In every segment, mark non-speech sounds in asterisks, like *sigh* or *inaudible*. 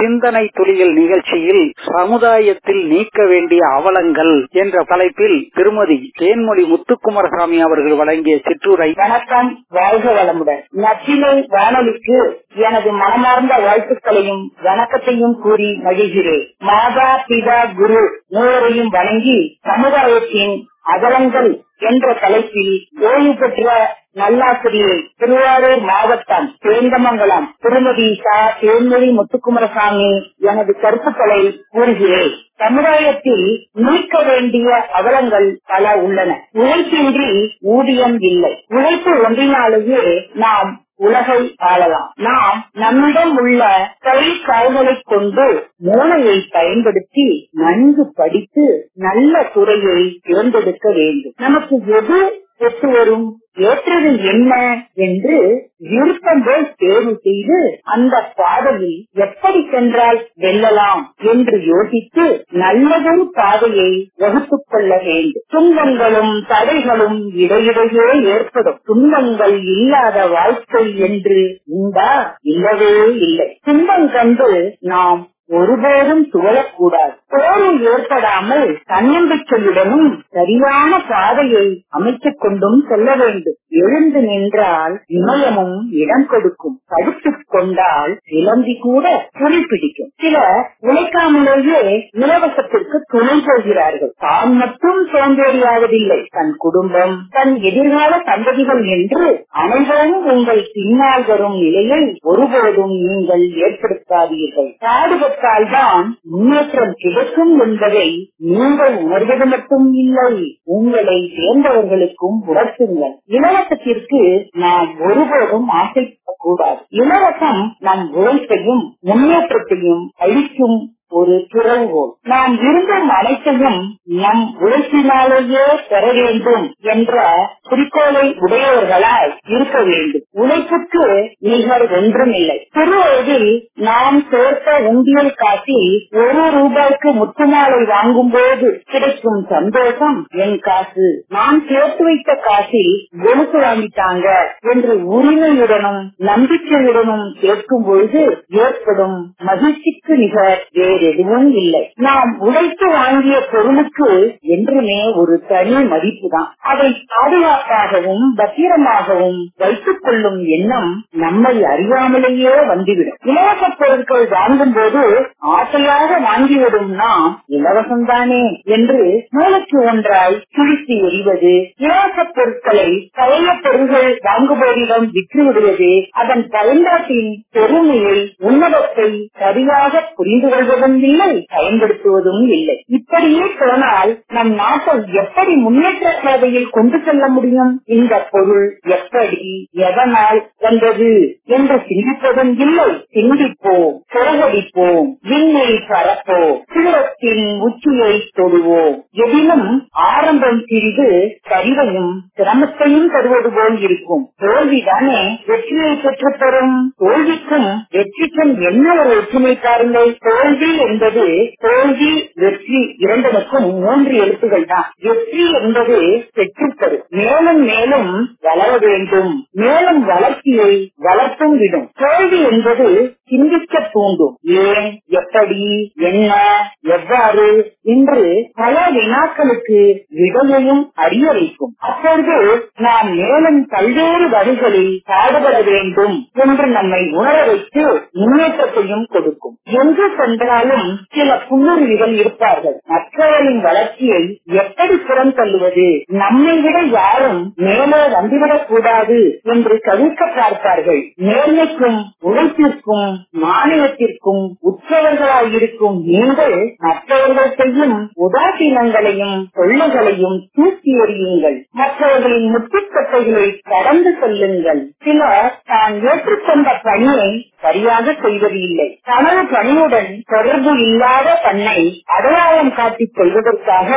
சிந்தனை துளியல் நிகழ்ச்சியில் சமுதாயத்தில் நீக்க வேண்டிய அவலங்கள் என்ற தலைப்பில் திருமதி தேன்மொழி முத்துக்குமாரசாமி அவர்கள் வழங்கிய சிற்றுரை வணக்கம் வாழ்க வளமுடன். நச்சினை வானொலிக்கு எனது மனமார்ந்த வாழ்த்துக்களையும் வணக்கத்தையும் கூறி மகிழ்கிறேன். மாதா பிதா குரு மூவரையும் வணங்கி சமுதாயத்தின் அகலங்கள் என்ற தலைப்பில் ஓய்வு பெற்ற நல்லாசிரியை திருவாரூர் மாவட்டம் தேந்தமங்கலம் திருமதி சா தேன்மொழி முத்துக்குமரசாமி எனது கருத்துக்களை கூறுகிறேன். சமுதாயத்தில் நீக்க வேண்டிய அவலங்கள் பல உள்ளன. உழைப்பின்றி ஊதியம் இல்லை. உழைப்பு ஒன்றினாலேயே நாம் உலகை ஆளலாம் நாம் நம்மிடம் உள்ள கை கால்களை கொண்டு மூளையை பயன்படுத்தி நன்கு படித்து நல்ல துறையை தேர்ந்தெடுக்க வேண்டும். நமக்கு எது ஒத்து வரும். ஏற்றது என்ன என்று விருப்பம் போல் தேர்வு செய்து அந்த பாதையில் எப்படி சென்றால் வெல்லலாம் என்று யோசித்து நல்லதொரு பாதையை வகுத்துக் கொள்ள வேண்டும். துன்பங்களும் தடைகளும் இடையிடையே ஏற்படும். துன்பங்கள் இல்லாத வாழ்க்கை என்று உண்டா? இல்லவே இல்லை. துன்பம் கண்டு நாம் ஒருபோதும் துவளக்கூடாது. போரில் ஏற்படாமல் தன்னம்பிக்கையுடனும் சரியான பாதையை அமைத்துக் கொண்டும் செல்ல வேண்டும். எழுந்து நின்றால் இமயமும் இடம் கொடுக்கும். படுத்துக் கொண்டால் இலந்தி கூட குறிப்பிடிக்கும் சில உழைக்காமலேயே இலவசத்திற்கு துணை போகிறார்கள். தான் மட்டும் சோம்பேறியாவதில்லை. தன் குடும்பம் தன் எதிர்கால சந்ததிகள் என்று அனைவரும் உங்கள் பின்னால் வரும் நிலையை ஒருபோதும் நீங்கள் ஏற்படுத்தாதீர்கள். பாடுபட்டால் தான் முன்னேற்றம் கிடைக்கும். என்பதை நீங்கள் உணர்வது மட்டும் இல்லை. உங்களை சேர்ந்தவர்களுக்கும் உணர்த்துங்கள். இலவசத்திற்கு நாம் ஒருபோதும் ஆசைப்படக்கூடாது. இலவசம் நம் உழைப்பையும் முன்னேற்றத்தையும் அளிக்கும் ஒரு திறங்கோல் நாம் விரும்பும் அனைத்தையும் நம் உழைப்பினாலேயே பெற வேண்டும் என்ற குறிக்கோளை உடையவர்களாய் இருக்க வேண்டும். உழைப்புக்கு நிகர் ஒன்றும் இல்லை. சிறுவயதில் நாம் சேர்த்த உண்டியல் காசில் ஒரு ரூபாய்க்கு முத்துமாலை வாங்கும் போது கிடைக்கும் சந்தோஷம் என் காசு. நான் சேர்த்து வைத்த காசில் கொலுசு வாங்கிட்டாங்க என்று உரிமையுடனும் நம்பிக்கையுடனும் கேட்கும் பொழுது ஏற்படும் மகிழ்ச்சிக்கு நிகர் வேறு எதுவும் இல்லை. நாம் உழைத்து வாங்கிய பொருளுக்கு என்றுமே ஒரு தனி மதிப்பு தான் அதை பாதுகாப்பாகவும் பத்திரமாகவும் வைத்துக் கொள்ளும் எண்ணம் நம்மை அறியாமலேயே வந்துவிடும். இலவச பொருட்கள் வாங்கும் போது ஆசையாக வாங்கிவிடும் நாம் இலவசம்தானே என்று மூளைக்கு ஒன்றாய் சுழித்து எறிவது இலவச பொருட்களை பழைய பொருள்கள் வாங்குபவரிடம் விற்று விடுவது அதன் பயன்பாட்டின் பெருமையை உன்னதத்தை சரியாக புரிந்து கொள்வதும் இல்லை பயன்படுத்துவதும் இல்லை. இப்படியே போனால் நம் நாட்டை எப்படி முன்னேற்ற பாதையில் கொண்டு செல்ல முடியும்? இந்த பொருள் எப்படி எதனால் வந்தது என்று சிந்திப்பதும் இல்லை. சிந்திப்போம் சிறகடிப்போம் விண்ணை பரப்போம் சிலத்தின் உச்சியை தொடுவோம். எதிலும் ஆரம்பம் சிறிது சரிவையும் சிரமத்தையும் தருவது போல் இருக்கும். தோல்விதானே வெற்றியை பெற்றுத்தரும் தோல்விக்கும் வெற்றிக்கும் என்ன ஒரு ஒற்றுமை பாருங்கள். தோல்வி என்பது தோல்வி வெற்றி இரண்டனுக்கும் மூன்று எழுத்துகள் தான். வெற்றி என்பது பெற்றுத்தரு. மேலும் மேலும் வளர வேண்டும். மேலும் வளர்ச்சியை வளர்த்தும் விடும். தோல்வி என்பது சிந்திக்க தூண்டும். ஏன் எப்படி என்ன எவ்வாறு என்று பல வினாக்களுக்கு விடையையும் அறிய வைக்கும் அப்பொழுது நாம் மேலும் பல்வேறு வழிகளில் பாடுபட வேண்டும் என்று நம்மை உணர வைத்து முன்னேற்றத்தையும் கொடுக்கும். எங்கு சென்றாலும் சில புன்னுருவிகள் இருப்பார்கள். மற்றவர்களின் வளர்ச்சியை எப்படி புறம் தள்ளுவது? நம்மை விட யாரும் மேலே வந்துவிடக் கூடாது என்று தவிர்க்க பார்ப்பார்கள். நேர்மைக்கும் உழைப்பிற்கும் மாநிலத்திற்கும் உற்றவர்களாயிருக்கும் நீங்கள் மற்றவர்கள் செய்யும் உதாசீனங்களையும் தொல்லைகளையும் தூக்கி எறியுங்கள். மற்றவர்களின் முட்டுக்கட்டைகளை கடந்து செல்லுங்கள். சிலர் தான் ஏற்றுக்கொண்ட பணியை சரியாக செய்வது இல்லை. தனது பணியுடன் தொடர்பு இல்லாத தன்னை அடையாளம் காட்டிக் கொள்வதற்காக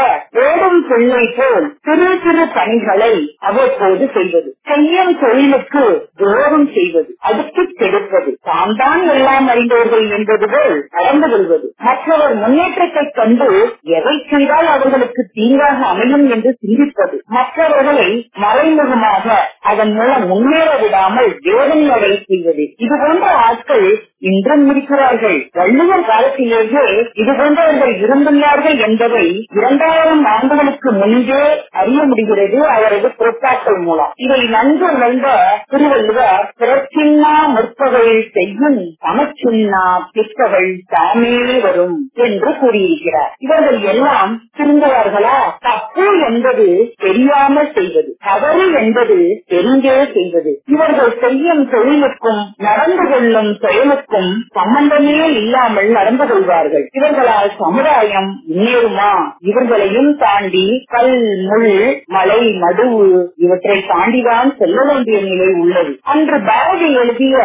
ஓடும் பெண்ணை போல் சிறு சிறு பணிகளை அவ்வப்போது செய்வது. செய்யும் தொழிலுக்கு துரோகம் செய்வது அடுத்து கெடுப்பது தாம் தான் எல்லாம் அறிந்தவர்கள் என்பது போல் நடந்து கொள்வது. மற்றவர் முன்னேற்றத்தை கண்டு எதை செய்தால் அவர்களுக்கு தீங்காக அமையும் என்று சிந்திப்பது. மற்றவர்களை மறைமுகமாக அதன் மூலம் முன்னேற விடாமல் வேதனை அடைய செய்வது. இதுபோன்ற as இன்றும் இருக்கிறார்கள் வள்ளுவர் காலத்திலேயே இது போன்றவர்கள் இருந்துள்ளார்கள் என்பதை இரண்டாயிரம் ஆண்டுகளுக்கு முன்பே அறிய முடிகிறது அவரது பொறுப்பாக்கள் மூலம். இதை நன்கு உணர்ந்த திருவள்ளுவர் பிறச்சின்னா முற்பகல் செய்யும் சமச்சின்னா பிற்பகல் தாமே வரும் என்று கூறியிருக்கிறார். இவர்கள் எல்லாம் திருந்துவார்களா? தப்பு என்பது தெரியாமல் செய்வது தவறு என்பது தெரிந்தே செய்வது. இவர்கள் செய்யும் தொழிலுக்கும் நடந்து கொள்ளும் செயலுக்கும் சம்பந்தமே இல்லாமல் நடந்து கொள்வார்கள். இவர்களால் சமுதாயம் முன்னேறுமா? இவர்களையும் தாண்டி கல் முள் மலை மடுவு இவற்றை தாண்டிதான் செல்ல வேண்டிய நிலை உள்ளது. அன்று பாரதி எழுதிய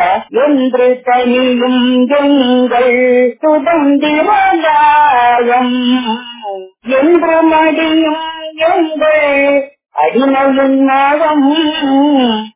என்று தனியும் எங்கள் சுதந்திரம் என்று மடியும் எங்கள் அடிமையின் நாகம்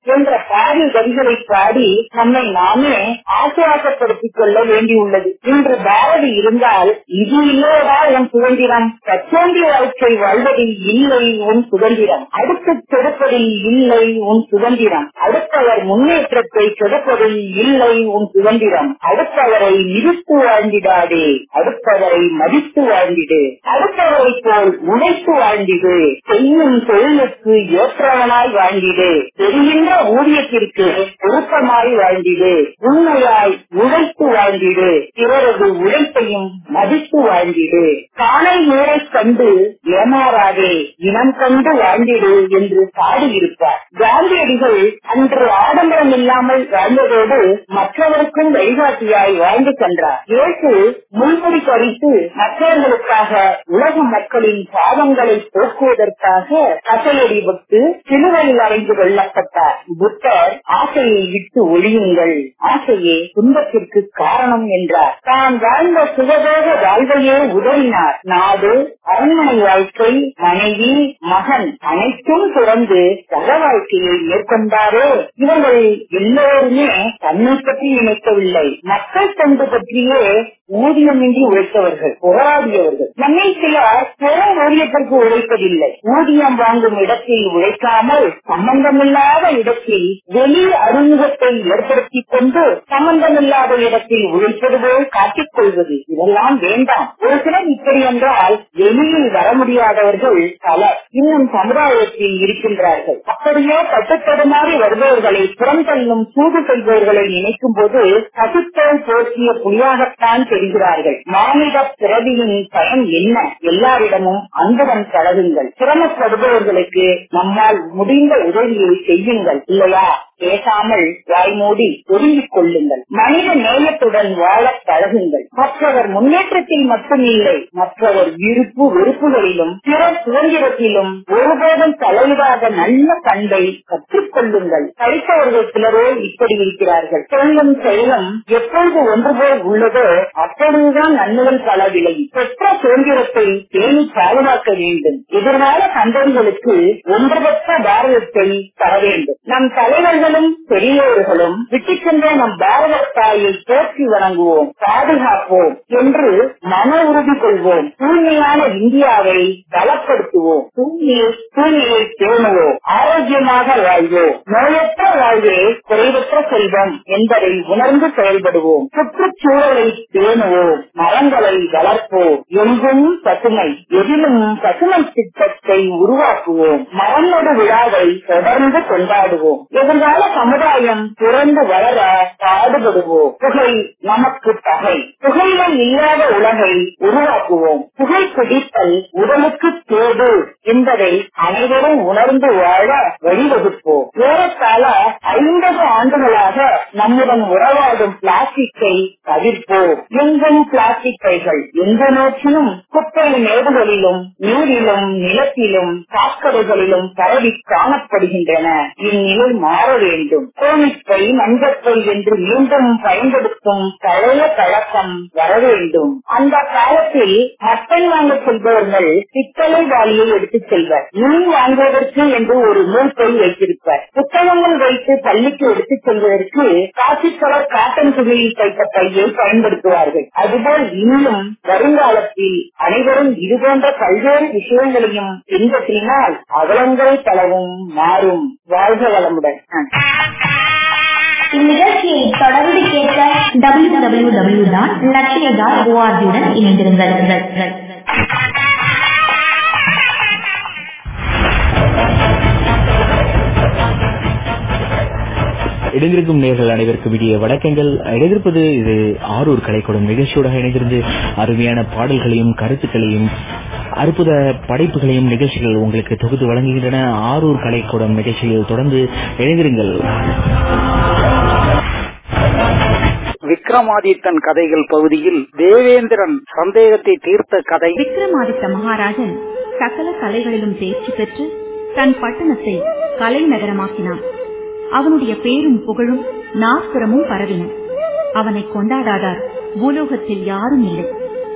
என்ற பாடல் வரிகளை பாடி நம்மை நாமே ஆசுவாசப்படுத்திக் கொள்ள வேண்டியுள்ளது. இன்று பாரதி இருந்தால் இது இல்லையடா உன் சுதந்திரம். தச்சோண்டி வாழ்க்கை வாழ்வதில் இல்லை உன் சுதந்திரம். அடுத்து கெடுப்பதில் இல்லை உன் சுதந்திரம். அடுத்தவர் முன்னேற்றத்தை கெடுப்பதில் இல்லை உன் சுதந்திரம். அடுத்தவரை நிறுத்து வாழ்ந்திடாதே. அடுத்தவரை மதித்து வாழ்ந்திடு. அடுத்தவரை போல் உழைத்து வாழ்ந்திடு. செய்யும் தொழிலுக்கு ஏற்றவனாய் வாழ்ந்திடு. தெரிகின்ற ஊதியத்திற்கு பொருத்தமாய் வாழ்ந்திடு. உண்மையாய் உழைத்து வாழ்ந்திடு. பிறரது உழைப்பையும் மதித்து வாழ்ந்திடு. காலை நேரை கண்டு ஏமாறாதே. இனம் கண்டு வாழ்ந்திடு என்று பாடியிருப்பார். காந்தியடிகள் அன்று ஆடம்பரம் இல்லாமல் வாழ்ந்ததோடு மற்றவருக்கும் வழிகாட்டியாய் வாழ்ந்து சென்றார். இயேசு முன்முடி கழித்து மற்றவர்களுக்காக உலக மக்களின் பாவங்களை போக்குவதற்காக கசையடி விட்டு சிலுவையில் அடைந்து கொள்ளப்பட்டார் புத்தர் ஆசையை விட்டு ஒழியுங்கள். ஆசையே துன்பத்திற்கு காரணம் என்றார். தான் வாழ்ந்த சுகபோக வாழ்வையே உதவினார் நாடு அரண்மனை வாழ்க்கை மனைவி மகன் அனைத்தும் துறந்து சக வாழ்க்கையை மேற்கொண்டாரே. இவர்கள் எல்லோருமே தன்னை பற்றி நினைக்கவில்லை. மக்கள் தொண்டு பற்றியே ஊதியமின்றி உழைத்தவர்கள் போராடியவர்கள் நம்மை சிலர் பிற ஊழியத்திற்கு உழைப்பதில்லை. ஊதியம் வாங்கும் இடத்தில் உழைக்காமல் சம்பந்தமில்லாத இடத்தில் வெளி அறிமுகத்தை ஏற்படுத்திக் கொண்டு சம்பந்தமில்லாத இடத்தில் உழைப்பது போல் காட்டிக் கொள்வது இதெல்லாம் வேண்டாம். ஒரு சிலர் இப்படி என்றால் வெளியில் வர முடியாதவர்கள் பலர் இன்னும் சமுதாயத்தில் இருக்கின்றார்கள். அப்படியே கட்டுத்தடுமாறி வருபவர்களை புறம் தள்ளும் சூது செய்பவர்களை நினைக்கும் போது கசுத்தல் போற்றிய புலியாகத்தான் தெரிகிறார்கள் மாநில பிறவியின் பயன் என்ன? எல்லாரிடமும் அன்புடன் பழகுங்கள். சிரமப்படுபவர்களுக்கு நம்மால் முடிந்த உதவியை செய்யுங்கள் இல்லையா? பேசாமல் வாய்மூடி ஒதுங்கிக் கொள்ளுங்கள். மனித நேயத்துடன் வாழ பழகுங்கள். மற்றவர் முன்னேற்றத்தில் மட்டுமில்லை மற்றவர் விருப்பு வெறுப்புகளிலும் பிற சுதந்திரத்திலும் ஒருபோதும் தலையிடாத நல்ல பண்பை கற்றுக்கொள்ளுங்கள் படித்தவர்கள் சிலரோ இப்படி இருக்கிறார்கள். சொல்லும் செயலும் எப்பொழுது ஒன்று போல் உள்ளதோ அப்பொழுதுதான் நன்மைகள் பல விளையும். பெற்ற சுதந்திரத்தை பேணி பாதுகாக்க வேண்டும். எதிர்கால சந்ததிகளுக்கு ஒன்றுபட்ட பாரதத்தை தர வேண்டும். நம் தலைவர்கள் தலைவர்களும் பெரியோர்களும் விட்டு சென்ற நம் பாரத தாயை போற்றி வணங்குவோம் பாதுகாப்போம் என்று மன உறுதி கொள்வோம். தூய்மையான இந்தியாவை பலப்படுத்துவோம். தூய்மையை தூய்மையை பேணுவோம். ஆரோக்கியமாக வாழ்வோம். நோயற்ற வாழ்வே குறைவற்ற செல்வம் என்பதை உணர்ந்து செயல்படுவோம். சுற்றுச்சூழலை பேணுவோம். மரங்களை வளர்ப்போம். எங்கும் பசுமை எதிலும் பசுமை திட்டத்தை உருவாக்குவோம். மரநடு விழாவை தொடர்ந்து கொண்டாடுவோம். எதிர்கால சமுதாயம் பிறந்து வளர பாடுபடுவோம். புகை நமக்கு பகை. புகையிலை இல்லாத உலகை உருவாக்குவோம். புகை பிடித்தல் உடலுக்கு கேடு என்பதை அனைவரும் உணர்ந்து வாழ வழிவகுப்போம். ஏறத்தாழ ஐம்பது ஆண்டுகளாக நம்முடன் உறவாடும் பிளாஸ்டிக்கை தவிர்ப்போம். எங்கும் பிளாஸ்டிக் பைகள் எந்த நோக்கிலும் குப்பை மேடுகளிலும் நீரிலும் நிலத்திலும் சாக்கடைகளிலும் பரவி காணப்படுகின்றன. இந்நிலை மாற வேண்டும். கோமிப்பை மஞ்சப்பை என்று மீண்டும் பயன்படுத்தும் பழைய பழக்கம் வர வேண்டும். அந்த காலத்தில் மட்டன் வாங்க செல்பவர்கள் பித்தளை வாளியை எடுத்துச் செல்வர். மீன் வாங்குவதற்கு என்று ஒரு நூல்பை வைத்திருப்பார். புத்தகங்கள் வைத்து பள்ளிக்கு எடுத்துச் செல்வதற்கு காசி காட்டன் துணியில் தைத்த பையை பயன்படுத்துவார்கள். அதுபோல் இன்னும் வருங்காலத்தில் அனைவரும் இதுபோன்ற பல்வேறு விஷயங்களையும் பின்பற்றினால் அவலங்கள் பலவும் மாறும். வாழ்க வளமுடன். இந்நிகழ்ச்சியை தொடர்ந்து கேட்க டபிள்யூ டபிள்யூ டபிள்யூ டாட் லட்சிய டாட் ஓஆர்ஜியுடன் இணைந்திருங்கள். இணைந்திருக்கும் நேர்கள் அனைவருக்கும் இடையே வணக்கங்கள். இணைந்திருப்பது இது ஆரூர் கலைக்கூடம் நிகழ்ச்சியோட இணைந்திருந்து அருமையான பாடல்களையும் கருத்துக்களையும் அற்புத படைப்புகளையும் நிகழ்ச்சிகள் உங்களுக்கு தொகுத்து வழங்குகின்றன. ஆரூர் கலைக்கூடம் நிகழ்ச்சியில் தொடர்ந்து இணைந்திருங்கள். விக்ரமாதித்தன் கதைகள் பகுதியில் தேவேந்திரன் சந்தேகத்தை தீர்த்த கதை. விக்ரமாதித்த மகாராஜன் சகல கலைகளிலும் தேர்ச்சி பெற்று தன் பட்டணத்தை கலை நகரமாக்கினான். அவனுடைய பேரும் புகழும் நாஸ்புரமும் பரவின. அவனை கொண்டாடாதார் பூலோகத்தில் யாரும் இல்லை.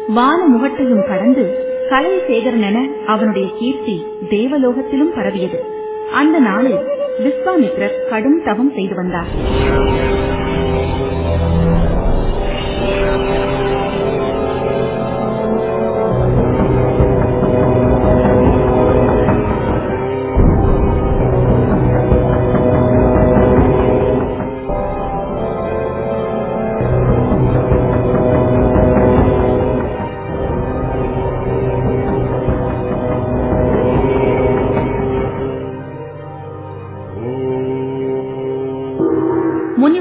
வான முகட்டையும் கடந்து கலைசேகரன் என அவனுடைய கீர்த்தி தேவலோகத்திலும் பரவியது. அந்த நாளில் விஸ்வாமித்ரர் கடும் தவம் செய்து வந்தார்.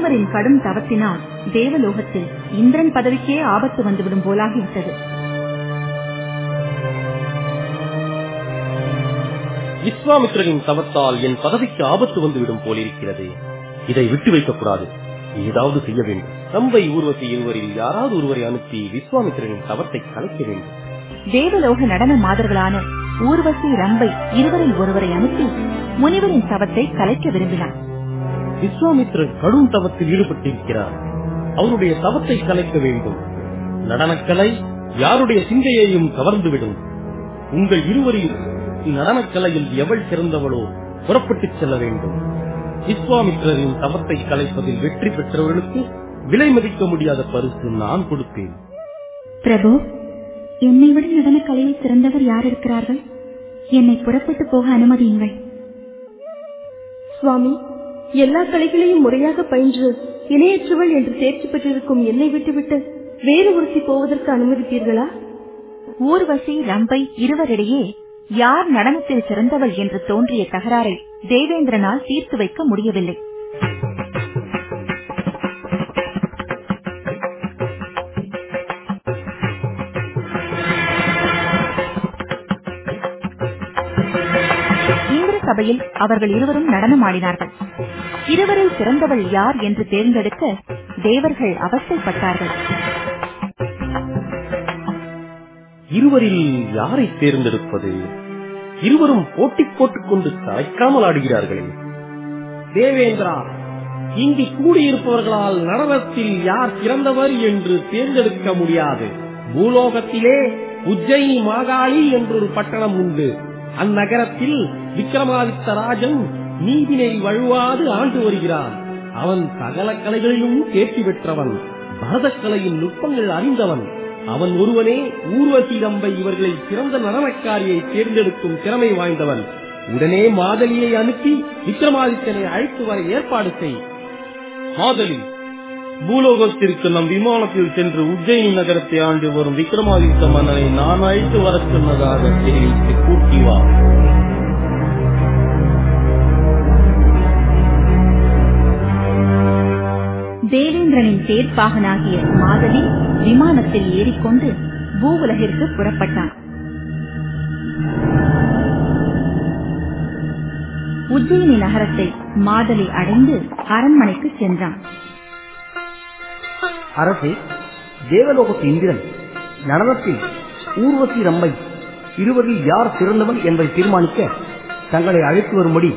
முனிவரின் கடும் தவத்தினால் தேவலோகத்தில் இந்திரன் பதவிக்கே ஆபத்து வந்துவிடும் போலாகிவிட்டது. விஸ்வாமித்திரனின் தவத்தால் என் பதவிக்கு ஆபத்து வந்துவிடும் போலிருக்கிறது. இதை விட்டு வைக்கக்கூடாது. ஏதாவது செய்ய வேண்டும். ரம்பை ஊர்வசி இருவரில் யாராவது ஒருவரை அனுப்பி விஸ்வாமித்திரனின் தவத்தை கலைக்க வேண்டும். தேவலோக நடன மாதர்களான ஊர்வசி ரம்பை இருவரில் ஒருவரை அனுப்பி முனிவரின் தவத்தை கலைக்க விரும்பினார் விஸ்வாமித்திரன் கடும் தவத்தில் ஈடுபட்டிருக்கிறார். அவருடைய தவத்தை கலைக்க வேண்டும். நடனக்கலை யாருடைய சிந்தையையும் கவர்ந்துவிடும். உங்கள் இருவரில் நடனக்கலையில் எவள் சிறந்தவளோ புறப்பட்டுச் செல்ல வேண்டும். விஸ்வாமித்திரரின் தவத்தை கலைப்பதில் வெற்றி பெற்றவர்களுக்கு விலை மதிக்க முடியாத பரிசு நான் கொடுப்பேன். பிரபு என்னை விட நடன கலையில் சிறந்தவர் யார் இருக்கிறார்கள்? என்னை புறப்பட்டு போக அனுமதியுங்கள். சுவாமி எல்லா கலைகளையும் முறையாக பயின்று இணையற்றவள் என்று தேர்ச்சி பெற்றிருக்கும் என்னை விட்டுவிட்டு வேறு ஒருத்தி போவதற்கு அனுமதிப்பீர்களா ஊர்வசி ரம்பை இருவரிடையே யார் நடனத்தில் சிறந்தவள் என்று தோன்றிய தகராறை தேவேந்திரனால் தீர்த்து வைக்க முடியவில்லை. சபையில் அவர்கள் இருவரும் நடனமாடினார்கள் இருவரில் சிறந்தவள் யார் என்று தேர்ந்தெடுக்க தேவர்கள் அவஸ்தைப்பட்டார்கள் இருவரில் யாரை தேர்ந்தெடுப்பது? இருவரும் போட்டி போட்டுக் கொண்டு கலைக்காமல் ஆடுகிறார்களே. தேவேந்திரா இங்கு கூடியிருப்பவர்களால் நடனத்தில் யார் சிறந்தவர் என்று தேர்ந்தெடுக்க முடியாது. பூலோகத்திலே உஜ்ஜயினி மாகாளி என்றொரு பட்டணம் உண்டு. அந்நகரத்தில் விக்ரமாதித்த ராஜன் நீதினை வழுவாது ஆண்டு வருகிறான். அவன் சகல கலைகளிலும் தேர்ச்சி பெற்றவன் பரதக்கலையின் நுட்பங்கள் அறிந்தவன். அவன் ஒருவனே ஊர்வசி இவர்களை சிறந்த நடனக்காரியை தேர்ந்தெடுக்கும் திறமை வாய்ந்தவன். உடனே மாதலியை அனுப்பி விக்ரமாதித்தனை அழைத்து வர ஏற்பாடு செய். மாதலி பூலோகத்திற்கு நம் விமானத்தில் சென்று உஜ்ஜயினி நகரத்தை ஆண்டு வரும் விக்ரமாதித்த மன்னனை நான் அழைத்து வர சொன்னதாக தெரிவித்து கூட்டி வா. சந்திரனின் தேர்ப்பாகனாகிய மாதவி விமானத்தில் ஏறிக்கொண்டு பூவுலகிற்கு புறப்பட்டான். உஜ்ஜயினி நகரத்தை மாதலி அடைந்து அரண்மனைக்கு சென்றான். அரசே தேவலோகத்து இந்திரன் நடனத்தில் ஊர்வசி ரம்மை இருவரில் யார் சிறந்தவன் என்பதை தீர்மானிக்க தங்களை அழைத்து வரும்படி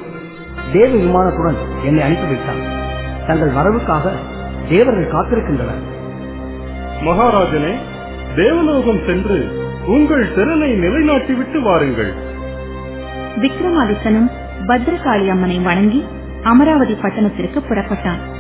தேவ விமானத்துடன் என்னை அனுப்பி வைத்தான் தங்கள் வரவுக்காக தேவர்கள் காத்திருக்கின்றனர். மகாராஜனே தேவலோகம் சென்று உங்கள் திறனை நிலைநாட்டிவிட்டு வாருங்கள். விக்ரமாதித்தனும் பத்ரகாளி அம்மனை வணங்கி அமராவதி பட்டணத்திற்கு புறப்பட்டான்.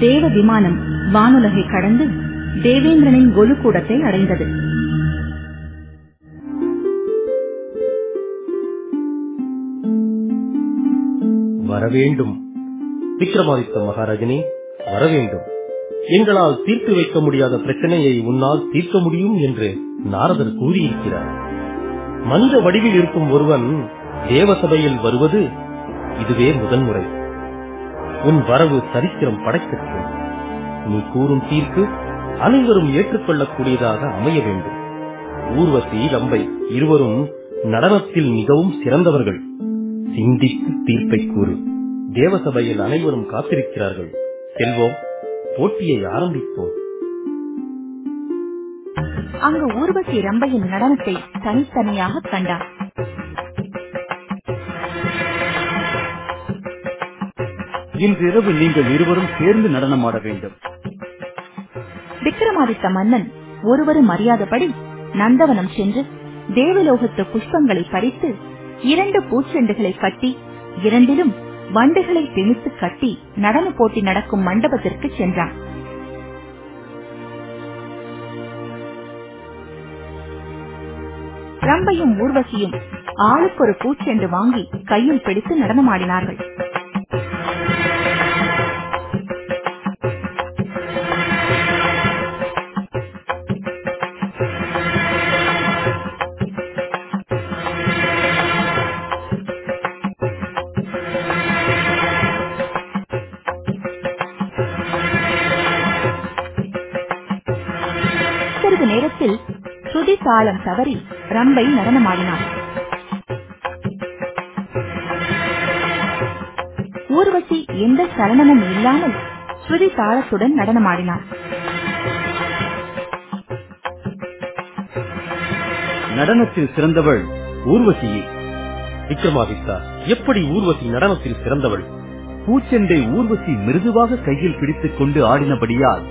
தேவ விமானம் வானுலகை கடந்து தேவேந்திரனின் கொலுக்கூடத்தை அடைந்தது. வரவேண்டும். விக்ரமாதித்த மகாராஜனே வரவேண்டும். எங்களால் தீர்த்து வைக்க முடியாத பிரச்சனையை உன்னால் தீர்க்க முடியும் என்று நாரதர் கூறியிருக்கிறார். மனித வடிவில் இருக்கும் ஒருவன் தேவசபையில் வருவது இதுவே முதன்முறை. உன் வரவு சரித்திரம் படைக்கட்டும் நீ கூறும் தீர்ப்பு அனைவரும் ஏற்றுக்கொள்ளக்கூடியதாக அமைய வேண்டும். ஊர்வசி ரம்பை இருவரும் நடனத்தில் மிகவும் சிறந்தவர்கள். சிந்தித்து தீர்ப்பை கூறு. தேவசபையில் அனைவரும் காத்திருக்கிறார்கள். செல்வோம் போட்டியை ஆரம்பிப்போம். அங்கு ஊர்வசி ரம்பையின் நடனத்தை தனித்தனியாக கண்டார். இன்று இரவு நீங்கள் இருவரும் சேர்ந்து நடனமாட வேண்டும். விக்ரமாதித்த மன்னன் ஒருவரும் அறியாதபடி நந்தவனம் சென்று தேவலோகத்து புஷ்பங்களை பறித்து இரண்டு பூச்செண்டுகளை கட்டி இரண்டிலும் வண்டுகளை திணித்து கட்டி நடன போட்டி நடக்கும் மண்டபத்திற்கு சென்றான். ரம்பையும் ஊர்வசியும் ஆளுக்கு ஒரு பூச்செண்டு வாங்கி கையில் பிடித்து நடனமாடினார்கள். நேரத்தில் சுதி தாளம் தவறி ரம்பை நடனமாடினார். ஊர்வசி எந்த சலனமும் இல்லாமல் ஸ்ருதி தாளத்துடன் நடனமாடினார். நடனத்தில் சிறந்தவள் ஊர்வசியே. விக்ரமாதித்தா எப்படி ஊர்வசி நடனத்தில் சிறந்தவள்? பூச்செண்டை ஊர்வசி மிருதுவாக கையில் பிடித்துக் கொண்டு ஆடினபடியால்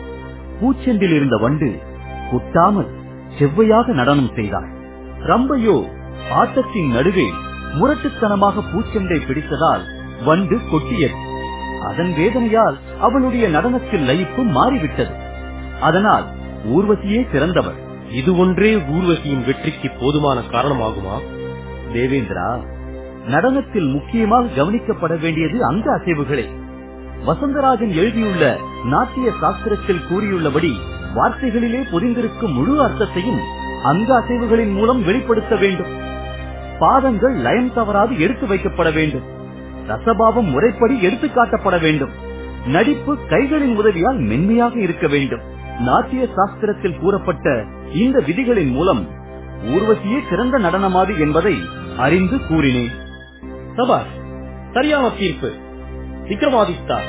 பூச்செண்டில் இருந்த வண்டு குட்டாமல் செவ்வையாக நடனம் செய்தார் ரம்பையோ ஆட்டத்தின் நடுவே முரட்டுத்தனமாக பூச்செண்டை பிடித்ததால் வண்டு கொட்டியது. அதன் வேதனையால் அவளுடைய நடனத்தில் லயிப்பு மாறிவிட்டது. அதனால் ஊர்வசியே சிறந்தவள் இது ஒன்றே ஊர்வசியின் வெற்றிக்கு போதுமான காரணமாகுமா? தேவேந்திரா நடனத்தில் முக்கியமாக கவனிக்கப்பட வேண்டியது அங்க அசைவுகளே. வசந்தராஜன் எழுதியுள்ள நாட்டிய சாஸ்திரத்தில் கூறியுள்ளபடி வார்த்தைகளிலே பொதிந்திருக்கும் முழு அர்த்தத்தையும் அங்க அசைவுகளின் மூலம் வெளிப்படுத்த வேண்டும். பாதங்கள் லயம் தவறாது எடுத்து வைக்கப்பட வேண்டும். ரசபாவம் முறைப்படி எடுத்து காட்டப்பட வேண்டும். நடிப்பு கைகளின் உதவியால் மென்மையாக இருக்க வேண்டும். நாட்டிய சாஸ்திரத்தில் கூறப்பட்ட இந்த விதிகளின் மூலம் ஊர்வசியே சிறந்த நடனமாதி என்பதை அறிந்து கூறினேன். சபாஷ் சரியான தீர்ப்பு. விக்ரமாதித்தா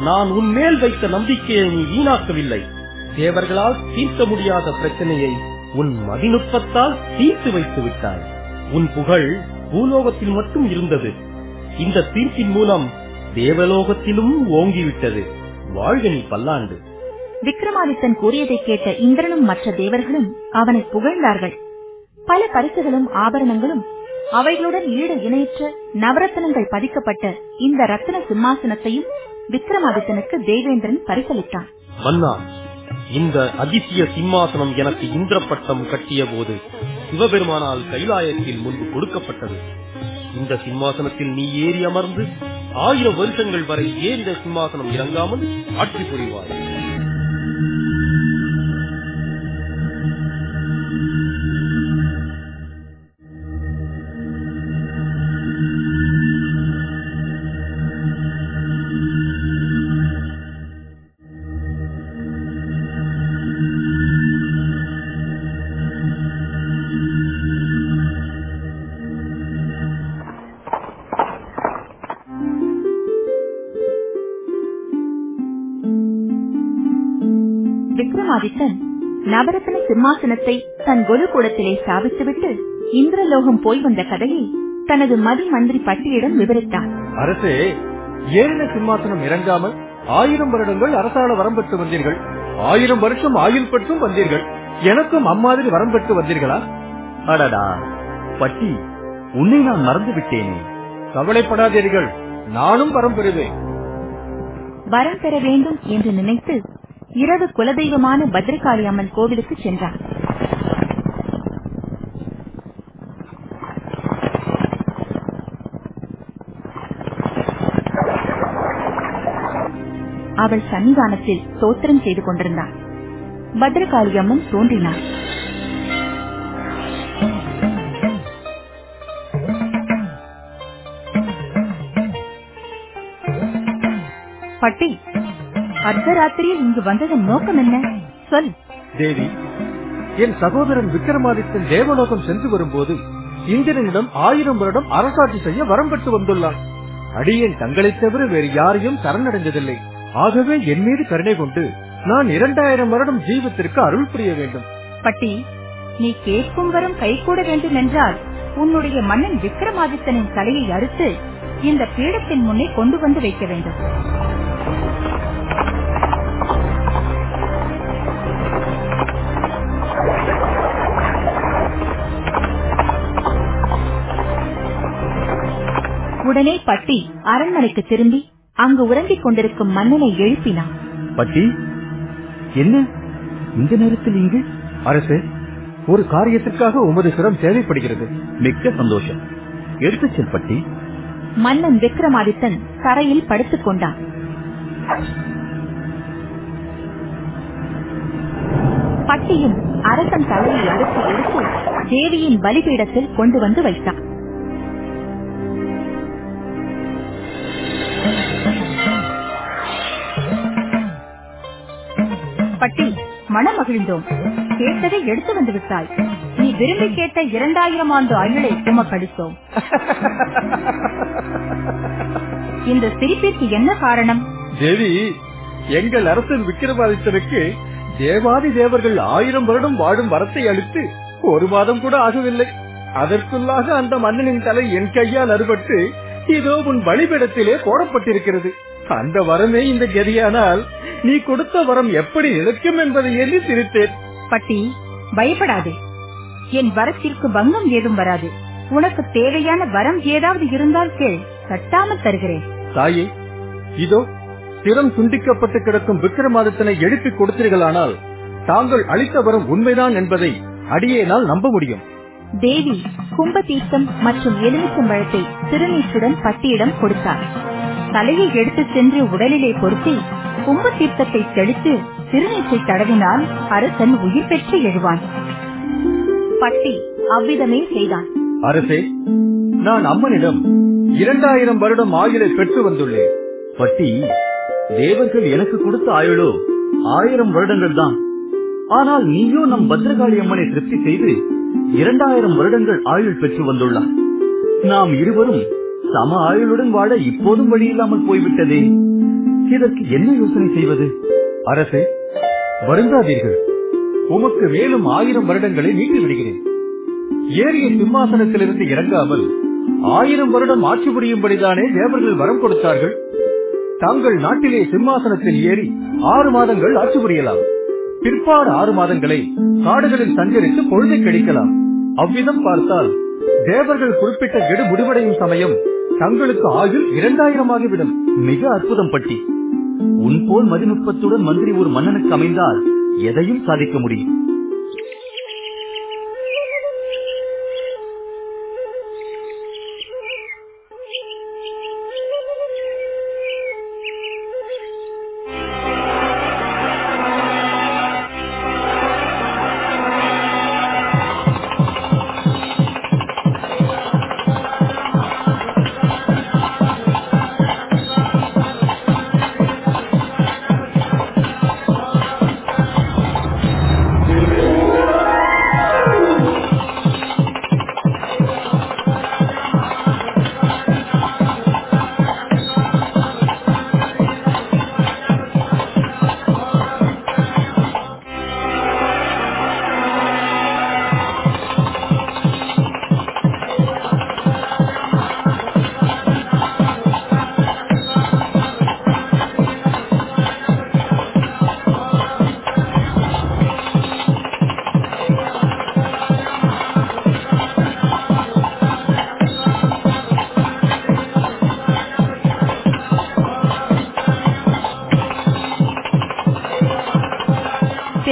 நான் உன் மேல் வைத்த நம்பிக்கையை நீ வீணாக்கவில்லை. தேவர்களால் தீர்க்க முடியாத பிரச்சனையை உன் மதிநுட்பத்தால் தீர்த்து வைத்து விட்டாய். உன் புகழ் பூலோகத்தில் மட்டும் இருந்தது. இந்த தீர்ப்பின் மூலம் தேவலோகத்திலும் ஓங்கிவிட்டது. வாழ்க நீ பல்லாண்டு. விக்ரமாதித்தன் கூறியதை கேட்ட இந்திரனும் மற்ற தேவர்களும் அவனை புகழ்ந்தார்கள். பல பரிசுகளும் ஆபரணங்களும் அவைகளுடன் ஈடு இணையற்ற நவரத்தனங்கள் பதிக்கப்பட்ட இந்த ரத்தின சிம்மாசனத்தையும் விக்ரமாதித்தனுக்கு தேவேந்திரன் பரிசளித்தான். இந்த அதிசய சிம்மாசனம் எனக்கு இந்திர பட்டம் கட்டிய போது சிவபெருமானால் கைலாயத்தில் முன்பு கொடுக்கப்பட்டது. இந்த சிம்மாசனத்தில் நீ ஏறி அமர்ந்து ஆயிரம் வருஷங்கள் வரை ஏன் இந்த சிம்மாசனம் இறங்காமல் ஆட்சி புரிவாய். விக்ரமாதித்தன் நவரத்ன சிம்மாசனத்தை தன் குருகுலத்திலே ஸ்தாபித்துவிட்டு இந்திரலோகம் போய் வந்த கதையை தனது மதி மந்திரி பட்டியிடம் விவரித்தான் அரசே ஏறின சிம்மாசனம் இறங்காமல் ஆயிரம் வருடங்கள் அரசாண வரம் பெற்று வந்தீர்கள். ஆயிரம் வருஷம் ஆயுள் பெற்றும் வந்தீர்கள். எனக்கும் அம்மாதிரி வரம் பெற்று வந்தீர்களா? அடடா பட்டி உன்னை நான் மறந்து விட்டேனே. கவலைப்படாதீர்கள் நானும் வரம் பெறுவேன். வரம் பெற வேண்டும் என்று நினைத்து இரவு குலதெய்வமான பத்ரகாளி அம்மன் கோவிலுக்கு சென்றார். அவள் சன்னிதானத்தில் சோத்திரம் செய்து கொண்டிருந்தாள் பத்ரகாளி அம்மன் தோன்றினார். பட்டி அர்த்தராத்திரியில் இங்கு வந்ததன் நோக்கம் என்ன? சொல். தேவி என் சகோதரன் விக்ரமாதித்தன் தேவலோகம் சென்று வரும்போது இந்திரனிடம் ஆயிரம் வருடம் அரசாட்சி செய்ய வரம் பெற்று வந்துள்ளான் அடியேன் தங்களைத் தவிர வேறு யாரையும் சரணடைந்ததில்லை. ஆகவே என் மீது கருணை கொண்டு நான் இரண்டாயிரம் வருடம் ஜீவத்திற்கு அருள் புரிய வேண்டும். பட்டி நீ கேட்கும் வரம் கைகூட வேண்டும் என்றால் உன்னுடைய மன்னன் விக்ரமாதித்தனின் தலையை அறுத்து இந்த பீடத்தின் முன்னே கொண்டு வந்து வைக்க வேண்டும். உடனே பட்டி அரண்மனைக்கு திரும்பி அங்கு உறங்கிக் கொண்டிருக்கும் மன்னனை எழுப்பினான். பட்டி என்ன? இந்த நேரத்தில் இங்கு? அரசே ஒரு காரியத்திற்காக உமது சிரம் தேவைப்படுகிறது. மிக்க சந்தோஷம். எடுத்துச் செல் பட்டி. மன்னன் விக்ரமாதித்தன் தரையில் படுத்துக் கொண்டான். பட்டியும் அரசன் தலையை அறுத்து எடுத்து தேவியின் பலிபீடத்தில் கொண்டு வந்து வைத்தான். பட்டி மனமகிழ்ந்தோம். கேட்டதை எடுத்து வந்து விட்டாய். நீ விரும்பி கேட்ட இரண்டாயிரம் ஆண்டு ஆயுளை உமக்கடித்தோம். *laughs* இந்த சிரிப்பிற்கு என்ன காரணம்? தேவி எங்கள் அரசன் விக்ரமாதித்தனுக்கு தேவாதி தேவர்கள் ஆயிரம் வருடம் வாழும் வரத்தை அளித்து ஒரு மாதம் கூட ஆகவில்லை. அதற்குள்ளாக அந்த மன்னனின் தலை என் கையால் அறுபட்டு இதோ உன் பலிபீடத்திலே போடப்பட்டிருக்கிறது. அந்த வரமே இந்த கதியானால் நீ கொடுத்த வரம் எப்படி நிலைக்கும் என்பதை எண்ணி சிரித்தேன். பட்டி பயப்படாதே. என் வரத்திற்கு பங்கம் ஏதும் வராது. உனக்கு தேவையான வரம் ஏதாவது இருந்தால் கேள். கட்டாமல் தருகிறேன். தாயே இதோ சிரம் துண்டிக்கப்பட்டு கிடக்கும் விக்ரமாதித்தனை எழுப்பி கொடுத்தீர்களானால் தாங்கள் அளித்த வரம் உண்மைதான் என்பதை அடியேனால் நம்ப முடியும். தேவி கும்பதீர்த்தம் மற்றும் எலுமிச்சம்பழத்தை திருநீற்றுடன் பட்டியிடம் கொடுத்தார் தலையை எடுத்துச் சென்று உடலிலே பொருத்தி கும்பதீர்த்தத்தை தெளித்து திருநீற்றை தடவினால் அரசன் உயிர் பெற்று எழுவான். பட்டி அவ்விதமே செய்தான். அரசே நான் அம்மனிடம் இரண்டாயிரம் வருடம் ஆயுளை பெற்று வந்துள்ளேன். பட்டி தேவர்கள் எனக்கு கொடுத்த ஆயுளோ ஆயிரம் வருடங்கள் தான். ஆனால் நீயோ நம் பத்ரகாளி அம்மனை திருப்தி செய்து இரண்டாயிரம் வருடங்கள் ஆயுள் பெற்று வந்துள்ளார். நாம் இருவரும் சம ஆயுளுடன் வாழ இப்போதும் வழியில்லாமல் போய்விட்டதே. இதற்கு என்ன யோசனை செய்வது? அரசே வருந்தாதீர்கள். உமக்கு மேலும் ஆயிரம் வருடங்களை நீட்டி விடுகிறேன் ஏறிய சிம்மாசனத்திலிருந்து இறங்காமல் ஆயிரம் வருடம் ஆட்சி புரியும்படிதானே தேவர்கள் வரம் கொடுத்தார்கள்? தாங்கள் நாட்டிலே சிம்மாசனத்தில் ஏறி ஆறு மாதங்கள் ஆட்சி புரியலாம். பிற்பாடு ஆறு மாதங்களை காடுகளில் சஞ்சரித்து பொழுதை கழிக்கலாம். அவ்விதம் பார்த்தால் தேவர்கள் குறிப்பிட்ட கெடு முடிவடையும் சமயம் தங்களுக்கு ஆயுள் இரண்டாயிரம் ஆகிவிடும் மிக அற்புதம் பட்டி. உன் போல் மதிநுட்பத்துடன் மந்திரி ஒரு மன்னனுக்கு அமைந்தால் எதையும் சாதிக்க முடியும்.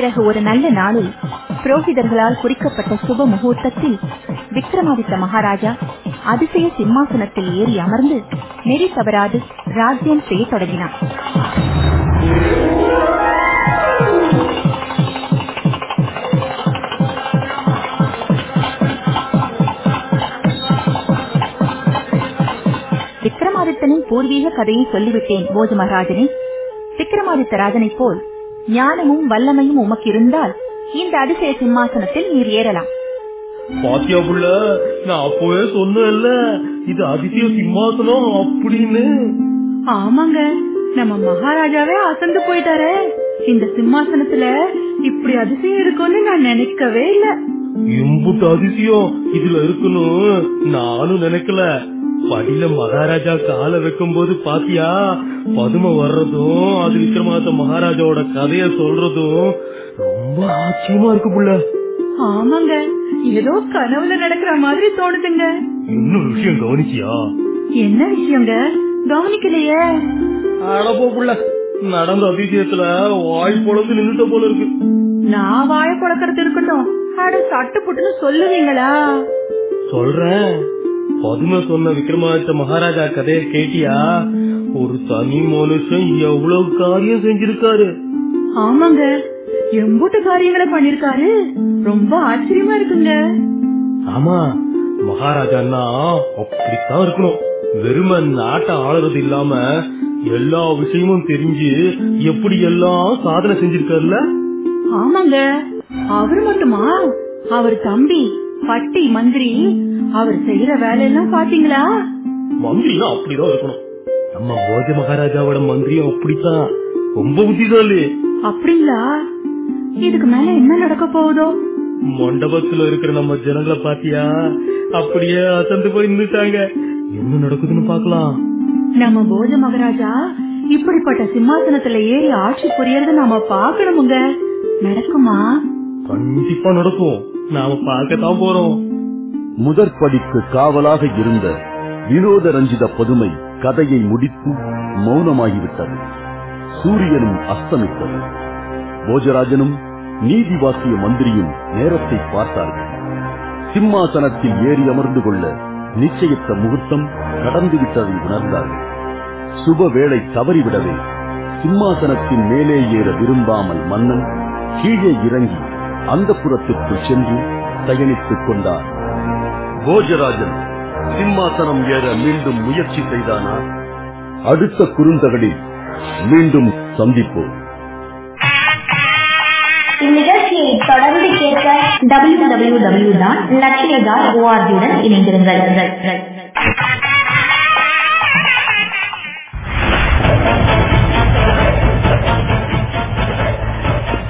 பிறகு ஒரு நல்ல நாளில் புரோகிதர்களால் குறிக்கப்பட்ட சுப முகூர்த்தத்தில் விக்ரமாதித்த மகாராஜா அதிசய சிம்மாசனத்தில் ஏறி அமர்ந்து நெறி தவறாது ராஜ்யம் செய்ய தொடங்கினார். விக்ரமாதித்தனின் பூர்வீக கதையை சொல்லிவிட்டேன் போஜ மகாராஜனே. விக்ரமாதித்த ராஜனை போல் ஞானமும் வல்லமையும் உமக்கு இருந்தால் இந்த அதிசய சிம்மாசனத்தில் நீர் ஏறலாம். பாத்தியா புள்ள நான் அப்பவே சொன்னேன்ல இது அதிசய சிம்மாசனம் அப்படின்னு. ஆமாங்க நம்ம மகாராஜாவே அசந்து போயிட்டாரே. இந்த சிம்மாசனத்துல இப்படி அதிசயம் இருக்கும்னு நான் நினைக்கவே இல்ல. இம்புட்டு அதிசயம் இதுல இருக்கணும் நானும் நினைக்கல. படியில மகாராஜா கால வைக்கும் போது பாத்தியா? பதுமை வர்றதும் அது விக்ரமாத மகாராஜாவோட கதைய சொல்றதும் ரொம்ப ஆச்சரியமா இருக்கு புள்ள. ஆமாங்க. ஏதோ கனவுல நடக்கிற மாதிரி தோணுதுங்க. இன்னொரு விஷயம் கவனிச்சியா? என்ன விஷயங்க? கவனிக்கலையே. அடப்போ புள்ள. நடந்த அதிசயத்துல வாய் பொழந்து நின்னுட்ட போல இருக்கு. நான் வாய பழக்கிறது இருக்கட்டும். அட சட்டு புட்டுன்னு சொல்லுவீங்களா? சொல்றேன். பதுமை சொன்ன விக்ரமாதித்த மகாராஜா கதையை கேட்டியா? ஒரு தனி மனுஷன் எவ்வளவு காரியம் செஞ்சிருக்காரு. ஆமாங்க. எம்பூட்டு காரியங்களை பண்ணிருக்காரு. ரொம்ப ஆச்சரியமா இருக்குங்க. ஆமா மகாராஜான்னா அப்படித்தான் இருக்கணும். வெறும நாட்டை ஆளுறது இல்லாம எல்லா விஷயமும் தெரிஞ்சு எப்படி எல்லாம் சாதனை செஞ்சிருக்காருல்ல? ஆமாங்க. அவர் மட்டுமா? அவர் தம்பி பட்டி மந்திரி அவர் செய்யற வேலையெல்லாம் பாத்தீங்களா? மந்திரினா அப்படிதான் இருக்கணும். நம்ம போஜ மகாராஜாவோட மந்திரியும் அப்படித்தான். ரொம்ப புத்திசாலி. அப்படிங்களா? இதுக்கு மேல என்ன நடக்க போகுதோ? மண்டபத்துல இருக்கிற நம்ம ஜனங்களை பாத்தியா? அப்படியே அசந்து போய் நின்னுட்டாங்க. என்ன நடக்குதுன்னு பாக்கலாம். நம்ம போஜ மகாராஜா இப்படிப்பட்ட சிம்மாசனத்துல ஏறி ஆட்சி புரியறத நாம பாக்கணுமுங்க நடக்குமா? கண்டிப்பா நடக்கும். நாம பார்க்கத்தான் போறோம். முதற்படிக்கு காவலாக இருந்த வினோத ரஞ்சித பதுமை கதையை முடித்து மௌனமாகிவிட்டது. சூரியனும் அஸ்தமித்தது. போஜராஜனும் நீதி மந்திரியும் நேரத்தை பார்த்தார்கள். சிம்மாசனத்தில் ஏறி அமர்ந்து கொள்ள நிச்சயித்த முகூர்த்தம் கடந்துவிட்டதை உணர்ந்தார்கள். சுப வேளை தவறிவிடவே சிம்மாசனத்தின் மேலே ஏற விரும்பாமல் மன்னன் கீழே இறங்கி அந்த புறத்திற்குள் சென்று தயனித்துக் கொண்டார். போஜராஜன் சிம்மாசனம் ஏற மீண்டும் முயற்சி செய்தானா? அடுத்த குறுந்தகடில் மீண்டும் சந்திப்போம். இந்நிகழ்ச்சியை தொடர்ந்து கேட்க டபிள்யூ டபிள்யூ டபிள்யூ டாட் லட்சிய டாட் ஓஆர்ஜியுடன் இணைந்திருங்கள்.